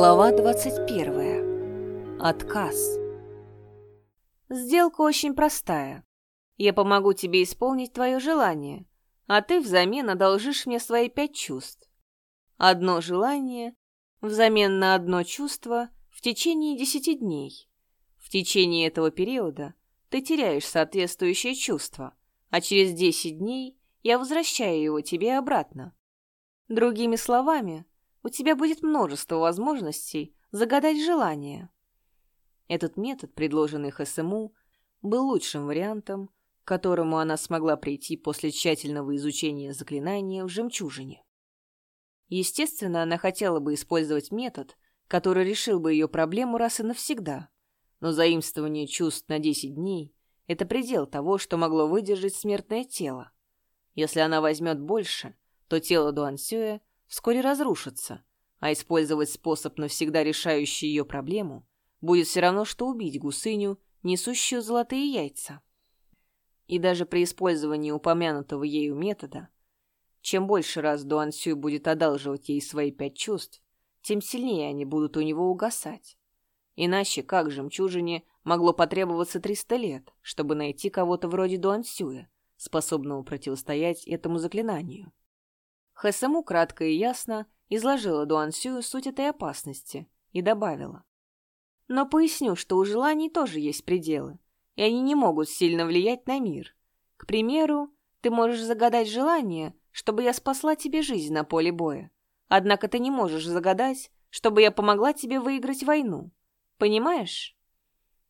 Глава 21. Отказ. Сделка очень простая. Я помогу тебе исполнить твое желание, а ты взамен одолжишь мне свои пять чувств. Одно желание взамен на одно чувство в течение десяти дней. В течение этого периода ты теряешь соответствующее чувство, а через десять дней я возвращаю его тебе обратно. Другими словами, у тебя будет множество возможностей загадать желание. Этот метод, предложенный ХСМУ, был лучшим вариантом, к которому она смогла прийти после тщательного изучения заклинания в «Жемчужине». Естественно, она хотела бы использовать метод, который решил бы ее проблему раз и навсегда, но заимствование чувств на 10 дней — это предел того, что могло выдержать смертное тело. Если она возьмет больше, то тело Дуансюя вскоре разрушится, а использовать способ, навсегда решающий ее проблему, будет все равно, что убить гусыню, несущую золотые яйца. И даже при использовании упомянутого ею метода, чем больше раз Дуан Сюй будет одалживать ей свои пять чувств, тем сильнее они будут у него угасать. Иначе как жемчужине могло потребоваться 300 лет, чтобы найти кого-то вроде Дуан Сюя, способного противостоять этому заклинанию? Хэсэму кратко и ясно изложила Дуансю суть этой опасности и добавила. Но поясню, что у желаний тоже есть пределы, и они не могут сильно влиять на мир. К примеру, ты можешь загадать желание, чтобы я спасла тебе жизнь на поле боя. Однако ты не можешь загадать, чтобы я помогла тебе выиграть войну. Понимаешь?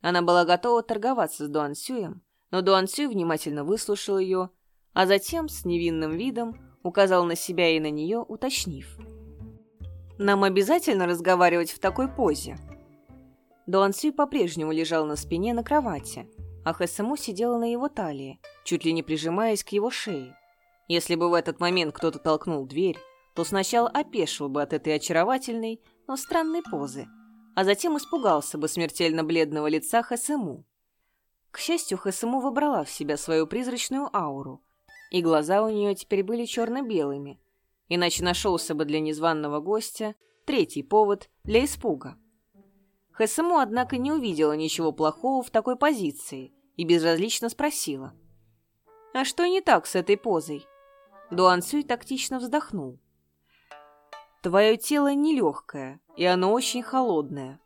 Она была готова торговаться с Дуан Сюем, но Дуан Сюй внимательно выслушал ее, а затем с невинным видом указал на себя и на нее, уточнив. «Нам обязательно разговаривать в такой позе?» Дуан Сюй по-прежнему лежал на спине на кровати, а Хэсэму сидела на его талии, чуть ли не прижимаясь к его шее. Если бы в этот момент кто-то толкнул дверь, то сначала опешил бы от этой очаровательной, но странной позы, а затем испугался бы смертельно бледного лица Хэсэму. К счастью, Хэсэму выбрала в себя свою призрачную ауру, и глаза у нее теперь были черно-белыми, иначе нашелся бы для незваного гостя третий повод для испуга. Хэсэму, однако, не увидела ничего плохого в такой позиции и безразлично спросила. «А что не так с этой позой?» Дуан Сюй тактично вздохнул. «Твое тело нелегкое, и оно очень холодное.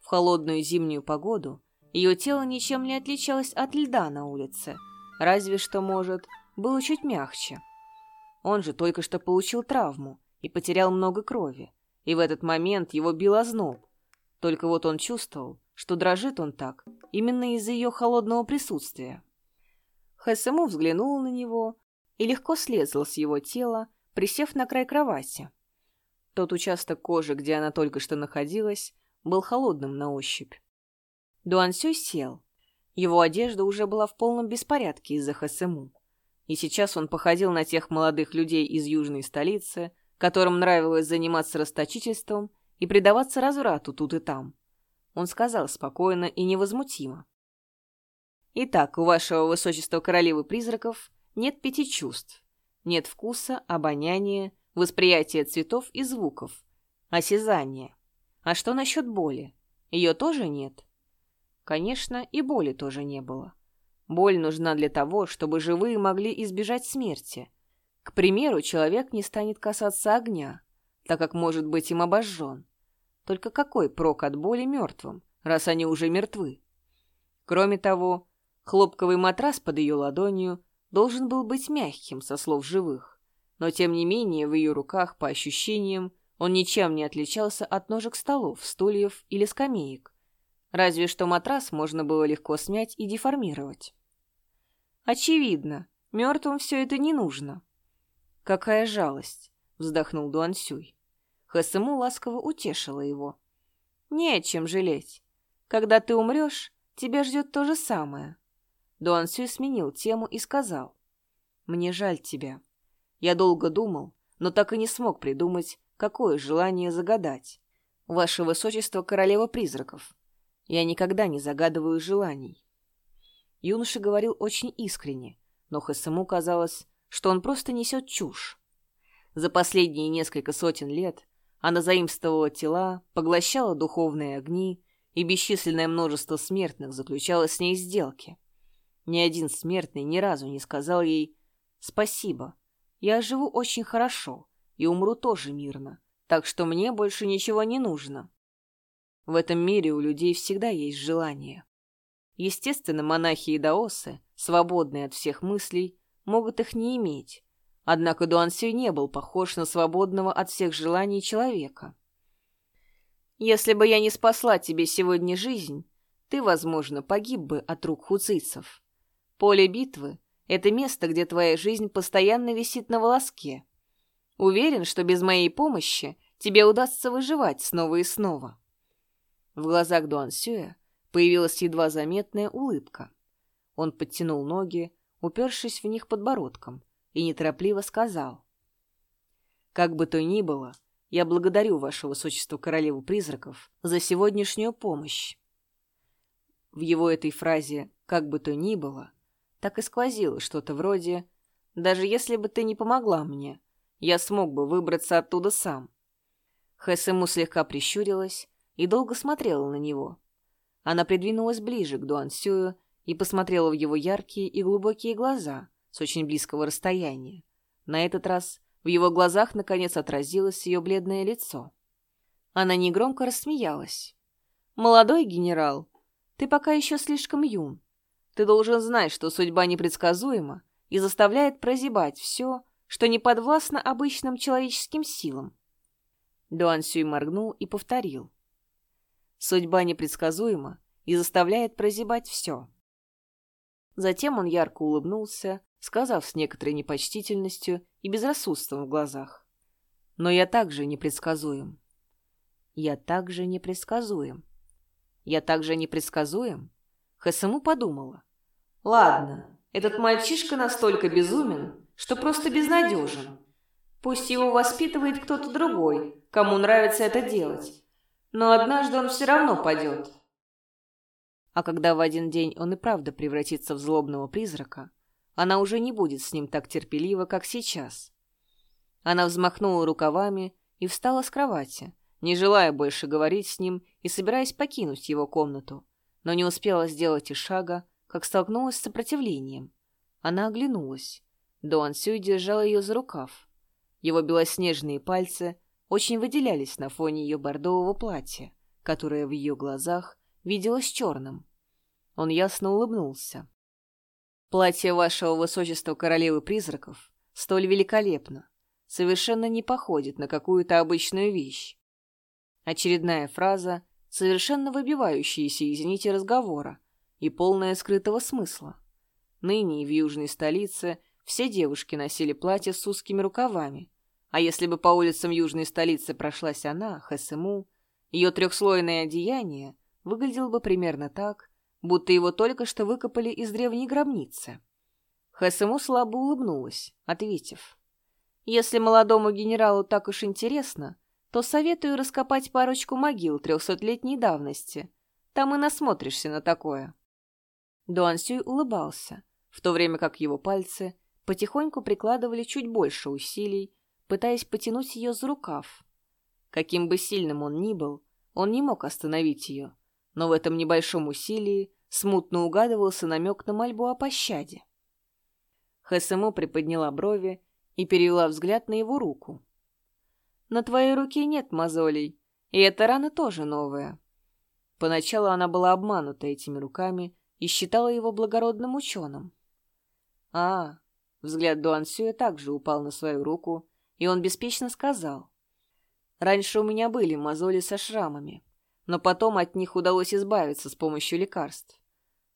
В холодную зимнюю погоду ее тело ничем не отличалось от льда на улице, разве что, может, было чуть мягче. Он же только что получил травму и потерял много крови, и в этот момент его бил озноб. Только вот он чувствовал, что дрожит он так именно из-за ее холодного присутствия. Хэсэму взглянул на него и легко слезла с его тела, присев на край кровати. Тот участок кожи, где она только что находилась, был холодным на ощупь. Дуансю сел. Его одежда уже была в полном беспорядке из-за Хэсэму. И сейчас он походил на тех молодых людей из южной столицы, которым нравилось заниматься расточительством и предаваться разврату тут и там. Он сказал спокойно и невозмутимо. «Итак, у вашего высочества королевы призраков нет пяти чувств. Нет вкуса, обоняния, восприятия цветов и звуков, осязания. А что насчет боли? Ее тоже нет?» Конечно, и боли тоже не было. Боль нужна для того, чтобы живые могли избежать смерти. К примеру, человек не станет касаться огня, так как может быть им обожжен. Только какой прок от боли мертвым, раз они уже мертвы? Кроме того, хлопковый матрас под ее ладонью должен был быть мягким, со слов живых. Но, тем не менее, в ее руках, по ощущениям, он ничем не отличался от ножек столов, стульев или скамеек. Разве что матрас можно было легко смять и деформировать. Очевидно, мертвым все это не нужно. Какая жалость, вздохнул Дуан Сюй. Хэсэму ласково утешила его. Не о чем жалеть. Когда ты умрешь, тебя ждет то же самое. Дуан Сюй сменил тему и сказал. Мне жаль тебя. Я долго думал, но так и не смог придумать, какое желание загадать. Ваше Высочество Королева Призраков. Я никогда не загадываю желаний. Юноша говорил очень искренне, но Хэсэму казалось, что он просто несет чушь. За последние несколько сотен лет Она заимствовала тела, поглощала духовные огни, и бесчисленное множество смертных заключало с ней сделки. Ни один смертный ни разу не сказал ей «Спасибо, я живу очень хорошо и умру тоже мирно, так что мне больше ничего не нужно». В этом мире у людей всегда есть желание. Естественно, монахи и даосы, свободные от всех мыслей, могут их не иметь. Однако Дуансюй не был похож на свободного от всех желаний человека. «Если бы я не спасла тебе сегодня жизнь, ты, возможно, погиб бы от рук хуцийцев. Поле битвы — это место, где твоя жизнь постоянно висит на волоске. Уверен, что без моей помощи тебе удастся выживать снова и снова». В глазах Дуансюя появилась едва заметная улыбка. Он подтянул ноги, упершись в них подбородком, и неторопливо сказал. «Как бы то ни было, я благодарю ваше высочество королеву призраков за сегодняшнюю помощь». В его этой фразе «как бы то ни было» так и сквозило что-то вроде «даже если бы ты не помогла мне, я смог бы выбраться оттуда сам». Хэсэму слегка прищурилась и долго смотрела на него. Она придвинулась ближе к Дуансюю и посмотрела в его яркие и глубокие глаза с очень близкого расстояния. На этот раз в его глазах наконец отразилось ее бледное лицо. Она негромко рассмеялась. «Молодой генерал, ты пока еще слишком юн. Ты должен знать, что судьба непредсказуема и заставляет прозябать все, что не подвластно обычным человеческим силам». Дуан Сюй моргнул и повторил. Судьба непредсказуема и заставляет прозябать все. Затем он ярко улыбнулся, сказав с некоторой непочтительностью и безрассудством в глазах. «Но я также непредсказуем. Я также непредсказуем. Я также непредсказуем?» Хасаму подумала. «Ладно, этот мальчишка настолько безумен, что просто безнадежен. Пусть его воспитывает кто-то другой, кому нравится это делать но однажды он все равно падет. А когда в один день он и правда превратится в злобного призрака, она уже не будет с ним так терпелива, как сейчас. Она взмахнула рукавами и встала с кровати, не желая больше говорить с ним и собираясь покинуть его комнату, но не успела сделать и шага, как столкнулась с сопротивлением. Она оглянулась. Дуан Сюй держал ее за рукав. Его белоснежные пальцы очень выделялись на фоне ее бордового платья, которое в ее глазах виделось черным. Он ясно улыбнулся. «Платье вашего высочества королевы призраков столь великолепно, совершенно не походит на какую-то обычную вещь. Очередная фраза, совершенно выбивающаяся из нити разговора и полная скрытого смысла. Ныне в южной столице все девушки носили платья с узкими рукавами, а если бы по улицам южной столицы прошлась она, Хэсэму, ее трехслойное одеяние выглядело бы примерно так, будто его только что выкопали из древней гробницы. Хэсэму слабо улыбнулась, ответив. «Если молодому генералу так уж интересно, то советую раскопать парочку могил трехсотлетней давности. Там и насмотришься на такое». Дуан Сюй улыбался, в то время как его пальцы потихоньку прикладывали чуть больше усилий пытаясь потянуть ее за рукав. Каким бы сильным он ни был, он не мог остановить ее, но в этом небольшом усилии смутно угадывался намек на мольбу о пощаде. Хэсэмо приподняла брови и перевела взгляд на его руку. «На твоей руке нет мозолей, и эта рана тоже новая». Поначалу она была обманута этими руками и считала его благородным ученым. «А, Взгляд Дуан Сюэ также упал на свою руку, и он беспечно сказал. «Раньше у меня были мозоли со шрамами, но потом от них удалось избавиться с помощью лекарств.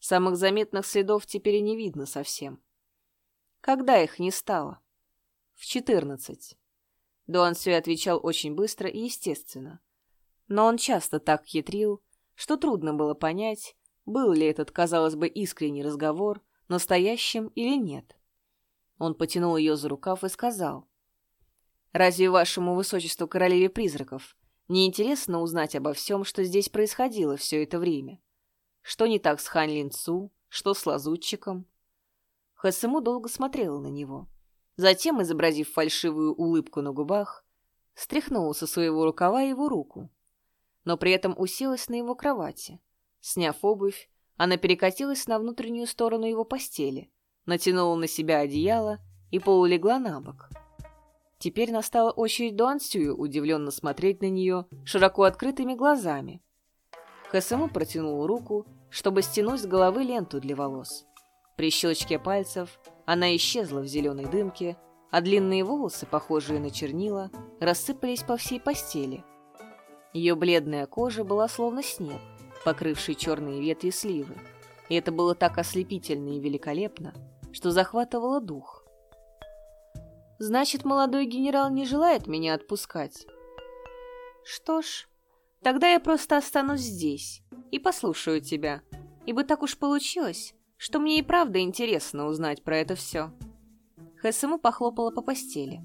Самых заметных следов теперь не видно совсем. Когда их не стало? В четырнадцать. Дуан Сюй отвечал очень быстро и естественно. Но он часто так хитрил, что трудно было понять, был ли этот, казалось бы, искренний разговор настоящим или нет. Он потянул ее за рукав и сказал. Разве вашему высочеству королеве призраков не интересно узнать обо всем, что здесь происходило все это время? Что не так с Хань Линцу, что с лазутчиком? Хэсэму долго смотрела на него. Затем, изобразив фальшивую улыбку на губах, стряхнула со своего рукава его руку, но при этом уселась на его кровати. Сняв обувь, она перекатилась на внутреннюю сторону его постели, натянула на себя одеяло и полулегла на бок. Теперь настала очередь Дуансюю удивленно смотреть на нее широко открытыми глазами. Хэсэму протянул руку, чтобы стянуть с головы ленту для волос. При щелчке пальцев она исчезла в зеленой дымке, а длинные волосы, похожие на чернила, рассыпались по всей постели. Ее бледная кожа была словно снег, покрывший черные ветви сливы, и это было так ослепительно и великолепно, что захватывало дух. «Значит, молодой генерал не желает меня отпускать?» «Что ж, тогда я просто останусь здесь и послушаю тебя, ибо так уж получилось, что мне и правда интересно узнать про это все». Хэсэму похлопала по постели.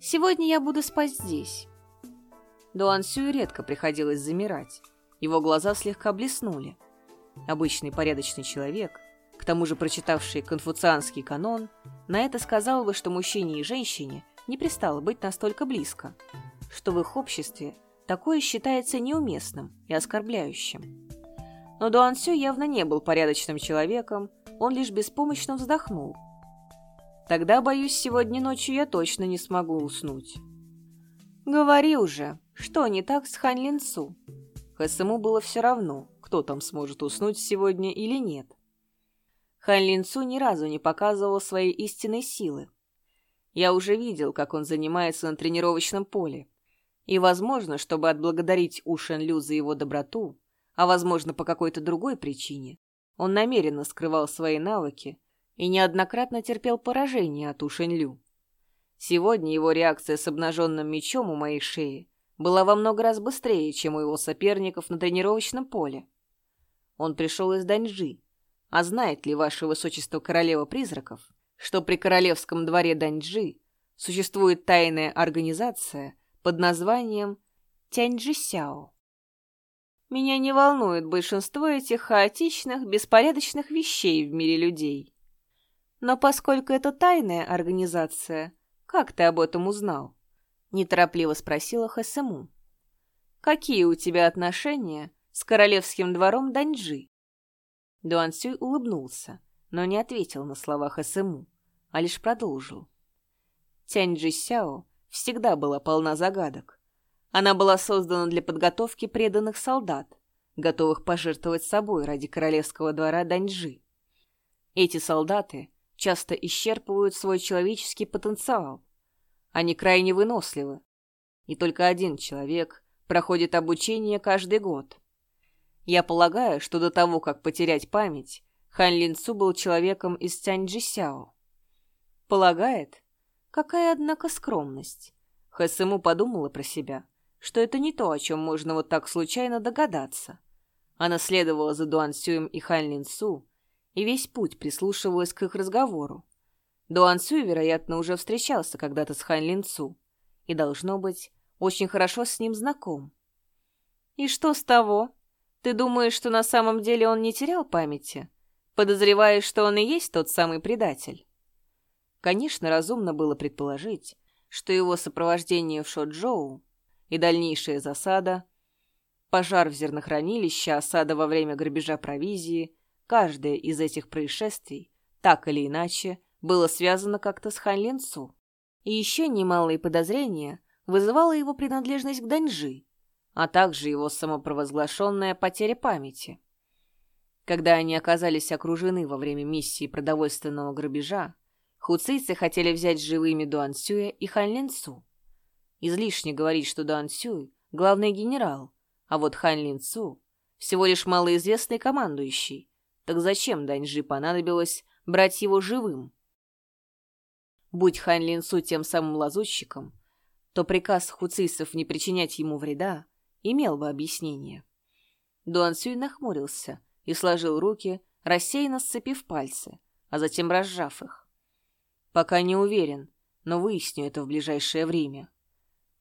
«Сегодня я буду спать здесь». Дуан Сюй редко приходилось замирать. Его глаза слегка блеснули. Обычный порядочный человек, к тому же прочитавший конфуцианский канон, на это сказал бы, что мужчине и женщине не пристало быть настолько близко, что в их обществе такое считается неуместным и оскорбляющим. Но Дуан Сю явно не был порядочным человеком, он лишь беспомощно вздохнул – Тогда, боюсь, сегодня ночью я точно не смогу уснуть. Говори уже, что не так с Хань Линцу? ХСМу было все равно, кто там сможет уснуть сегодня или нет. Хань Линцу ни разу не показывал своей истинной силы. Я уже видел, как он занимается на тренировочном поле. И, возможно, чтобы отблагодарить У Шен Лю за его доброту, а, возможно, по какой-то другой причине, он намеренно скрывал свои навыки, и неоднократно терпел поражение от Ушенлю. Сегодня его реакция с обнаженным мечом у моей шеи была во много раз быстрее, чем у его соперников на тренировочном поле. Он пришел из Даньжи. А знает ли ваше высочество королева призраков, что при королевском дворе Даньжи существует тайная организация под названием Тяньжисяо? Меня не волнует большинство этих хаотичных, беспорядочных вещей в мире людей. Но поскольку это тайная организация, как ты об этом узнал? Неторопливо спросила Хэсэму. Какие у тебя отношения с королевским двором Даньджи? Дуан Сюй улыбнулся, но не ответил на слова Хэсэму, а лишь продолжил. Тяньджи Сяо всегда была полна загадок. Она была создана для подготовки преданных солдат, готовых пожертвовать собой ради королевского двора Даньджи. Эти солдаты часто исчерпывают свой человеческий потенциал. Они крайне выносливы. И только один человек проходит обучение каждый год. Я полагаю, что до того, как потерять память, Хан Линцу был человеком из Тяньджисяо. Полагает? Какая, однако, скромность. Хэсэму подумала про себя, что это не то, о чем можно вот так случайно догадаться. Она следовала за Дуан Сюем и Хан Линцу, и весь путь прислушивалась к их разговору. Дуан Сюй, вероятно, уже встречался когда-то с Хан Лин Цу и, должно быть, очень хорошо с ним знаком. «И что с того? Ты думаешь, что на самом деле он не терял памяти? Подозреваешь, что он и есть тот самый предатель?» Конечно, разумно было предположить, что его сопровождение в Шоджоу и дальнейшая засада, пожар в зернохранилище, осада во время грабежа провизии — Каждое из этих происшествий, так или иначе, было связано как-то с Хан Ленцу. И еще немалые подозрения вызывала его принадлежность к Даньжи, а также его самопровозглашенная потеря памяти. Когда они оказались окружены во время миссии продовольственного грабежа, хуцийцы хотели взять живыми Дуан Сюя и Хан Линцу. Излишне говорить, что Дуан Сюй — главный генерал, а вот Хан Линцу — всего лишь малоизвестный командующий, так зачем Даньжи понадобилось брать его живым? Будь Хан Линсу тем самым лазутчиком, то приказ хуцисов не причинять ему вреда имел бы объяснение. Дуан Сюй нахмурился и сложил руки, рассеянно сцепив пальцы, а затем разжав их. «Пока не уверен, но выясню это в ближайшее время.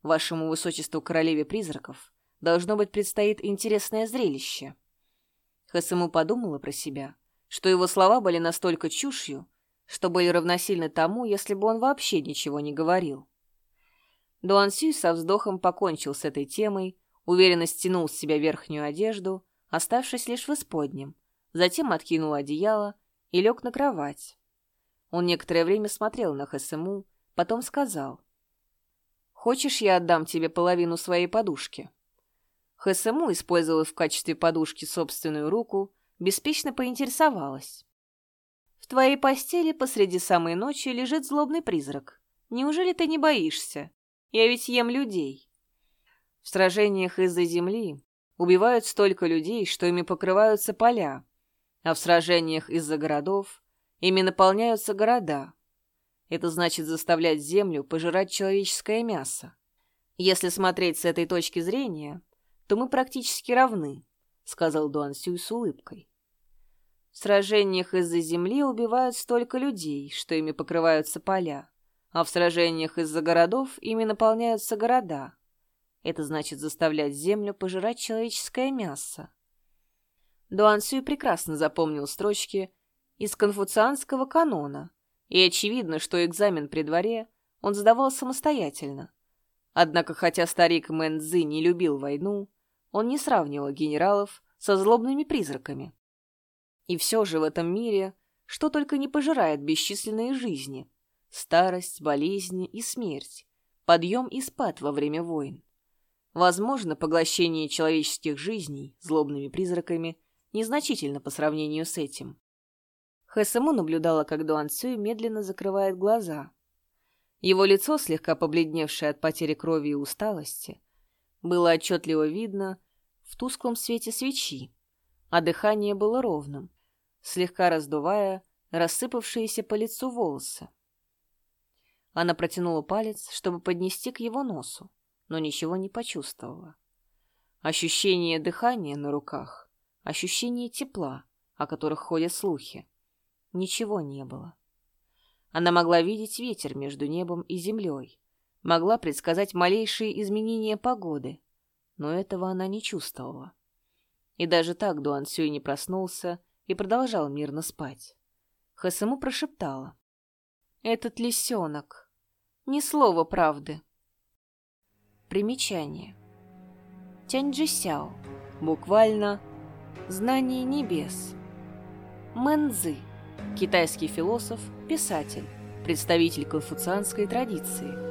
Вашему высочеству королеве призраков должно быть предстоит интересное зрелище». Хасему подумала про себя, что его слова были настолько чушью, что были равносильны тому, если бы он вообще ничего не говорил. Дуан Сюй со вздохом покончил с этой темой, уверенно стянул с себя верхнюю одежду, оставшись лишь в исподнем, затем откинул одеяло и лег на кровать. Он некоторое время смотрел на ХСМУ, потом сказал. «Хочешь, я отдам тебе половину своей подушки?» ХСМУ использовала в качестве подушки собственную руку, беспечно поинтересовалась. «В твоей постели посреди самой ночи лежит злобный призрак. Неужели ты не боишься? Я ведь ем людей». В сражениях из-за земли убивают столько людей, что ими покрываются поля, а в сражениях из-за городов ими наполняются города. Это значит заставлять землю пожирать человеческое мясо. Если смотреть с этой точки зрения, то мы практически равны, сказал Дуан Сюй с улыбкой. В сражениях из-за земли убивают столько людей, что ими покрываются поля, а в сражениях из-за городов ими наполняются города. Это значит заставлять землю пожирать человеческое мясо. Дуан Сюй прекрасно запомнил строчки из конфуцианского канона, и очевидно, что экзамен при дворе он сдавал самостоятельно. Однако, хотя старик Мэн Цзы не любил войну, он не сравнивал генералов со злобными призраками. И все же в этом мире что только не пожирает бесчисленные жизни. Старость, болезни и смерть, подъем и спад во время войн. Возможно, поглощение человеческих жизней злобными призраками незначительно по сравнению с этим. Хэсэму наблюдала, как Дуан Цюй медленно закрывает глаза. Его лицо, слегка побледневшее от потери крови и усталости, было отчетливо видно в тусклом свете свечи, а дыхание было ровным, слегка раздувая рассыпавшиеся по лицу волосы. Она протянула палец, чтобы поднести к его носу, но ничего не почувствовала. Ощущение дыхания на руках, ощущение тепла, о которых ходят слухи. Ничего не было. Она могла видеть ветер между небом и землей, могла предсказать малейшие изменения погоды, но этого она не чувствовала. И даже так Дуан Сюй не проснулся и продолжал мирно спать. Хэсэму прошептала. «Этот лисенок. Ни слова правды». Примечание. Тяньджи Сяо. Буквально «знание небес». Мэнзы китайский философ, писатель, представитель конфуцианской традиции.